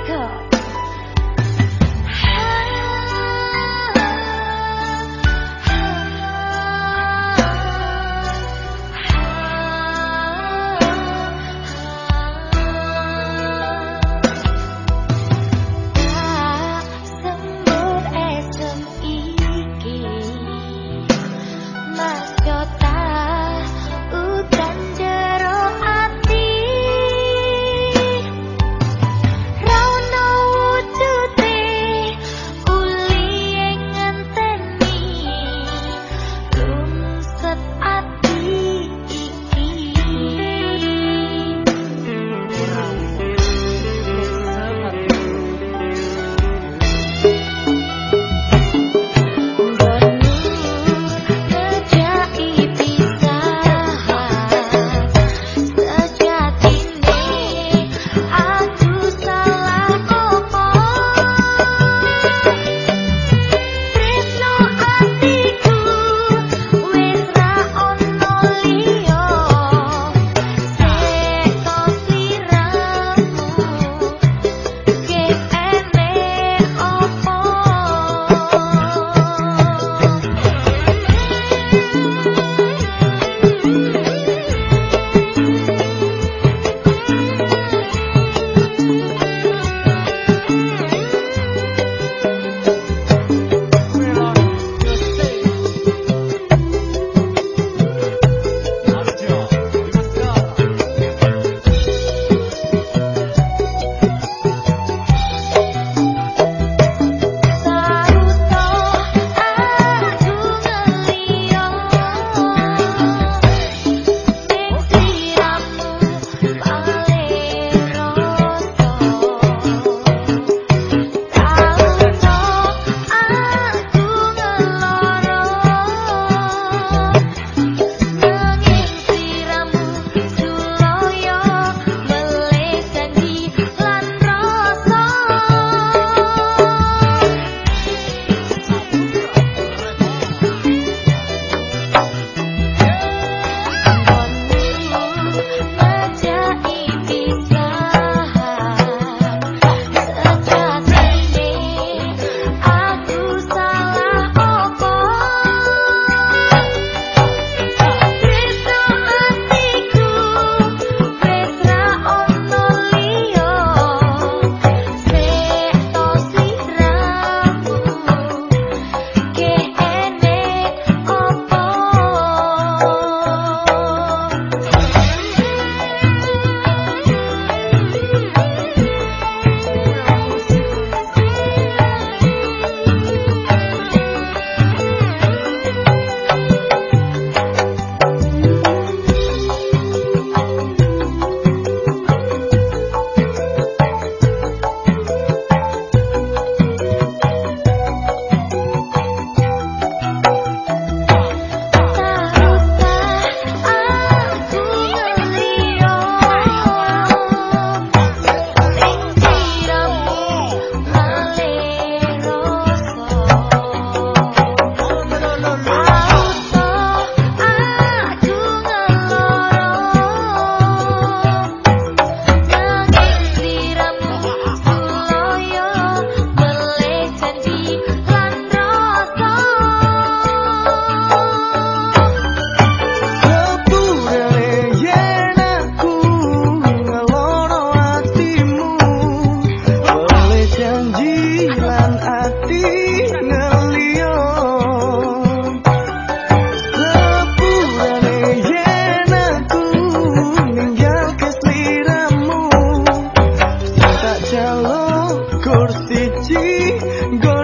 课。go